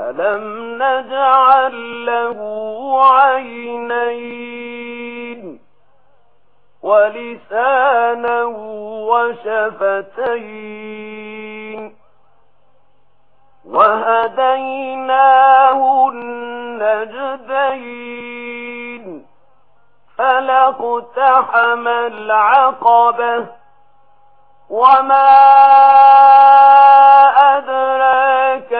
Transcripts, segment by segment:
ألم نجعل له عينين ولسانا وشفتين وهديناه النجدين فلقتحم العقبة وما أدرى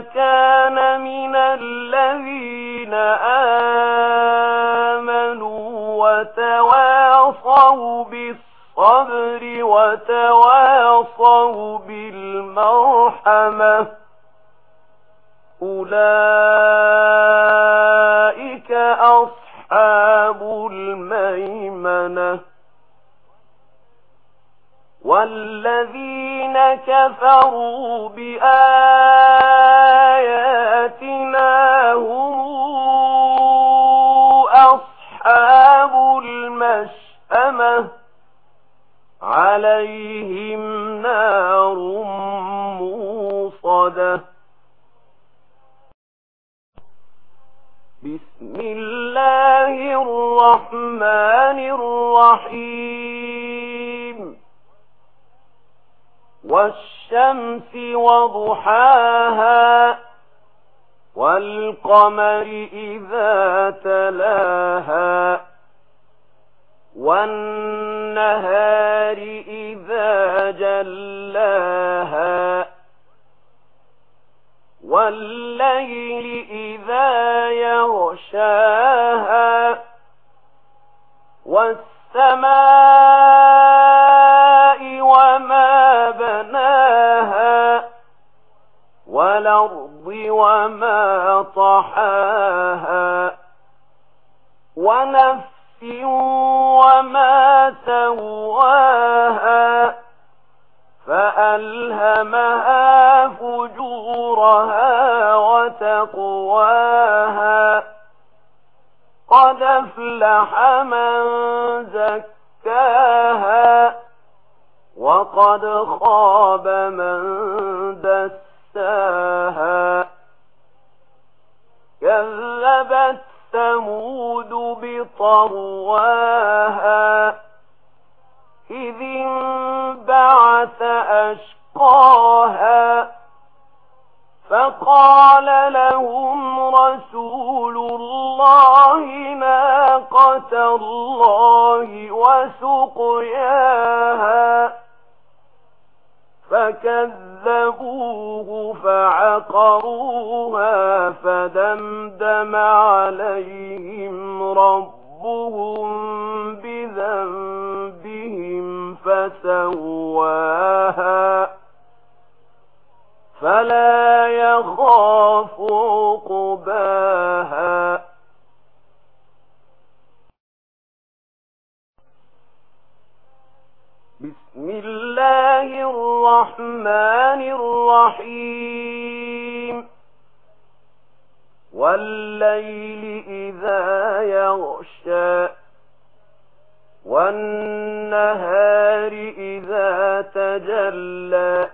كان من الذين آمنوا وتواصوا بالصبر وتواصوا بالمرحمة أولئك أصحاب الميمنة والذين كفروا بآخر مشأمة عليهم نار موصدة بسم الله الرحمن الرحيم والشمس وضحاها والقمر إذا تلاها والنهار إذا جلاها والليل إذا يغشاها والسماء وما بناها والأرض وما طحاها ونفسها وما سواها فألهمها فجورها وتقواها قد أفلح من زكاها وقد خاب من فقال لهم رسول الله ناقة الله وسقياها فكذبوه فعقروها فدمدم عليهم ربهم بذنبهم فسواها فلا يخاف عقباها. بسم الله الرحمن الرحيم. والليل إذا يغشى والنهار إذا تجلى.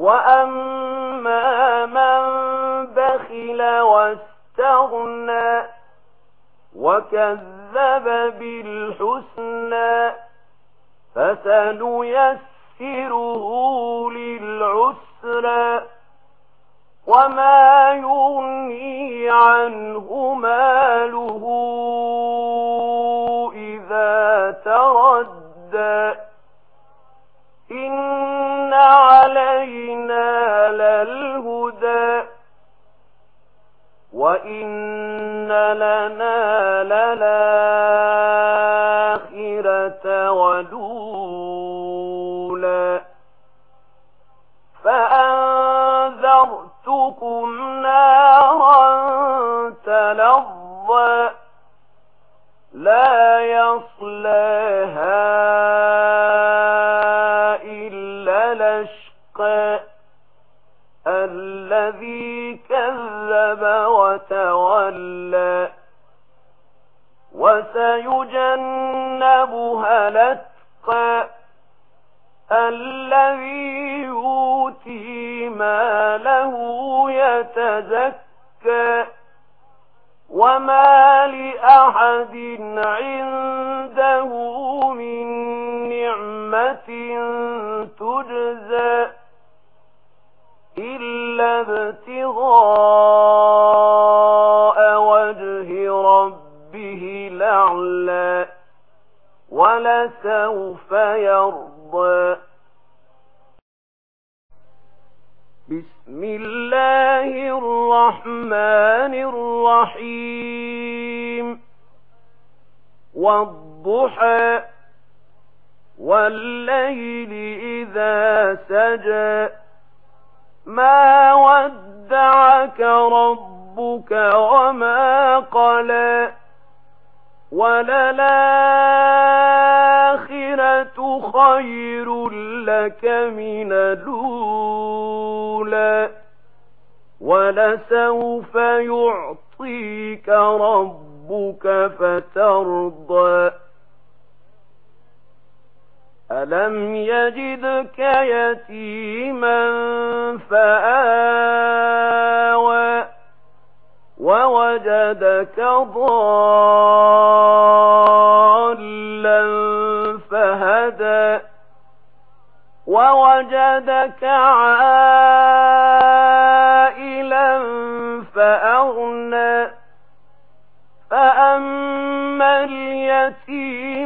وأما من بخل واستغنى وكذب بالحسنى فسنيسره للعسرى وما يغني عنه ماله إذا تردى وَإِنَّ لَنَا لَلْآخِرَةَ وَدُولَا فَأَنذَرْتُكُمْ نَارًا تَلَظَّى لَا يَصْلَاهَا الذي كذب وتولى وسيجنبها لتقى الذي يوتي ما له يتزكى وما لأحد عنده من نعمة تجزى لَابْتِغَاءَ وجه ربه لعلا ولسوف يرضى بسم الله الرحمن الرحيم والضحى والليل إذا سجى ما ودعك ربك وما قلى وللآخرة خير لك من الأولى ولسوف يعطيك ربك فترضى ألم يجدك يتيما فآوى ووجدك ضالا فهدى ووجدك عائلا فأغنى